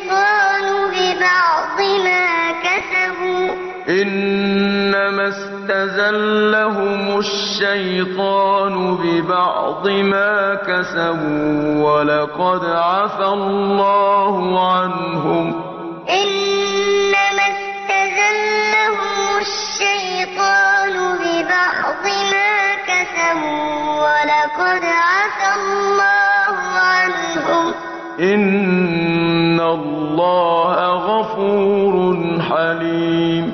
الشيطان ببعض ما كسبوا. إنما استزلهم الشيطان ببعض ما كسبوا ولقد عفى الله عنهم. إنما استزلهم الشيطان ببعض ما كسبوا ولقد عفى الله عنهم. إن إن الله غفور حليم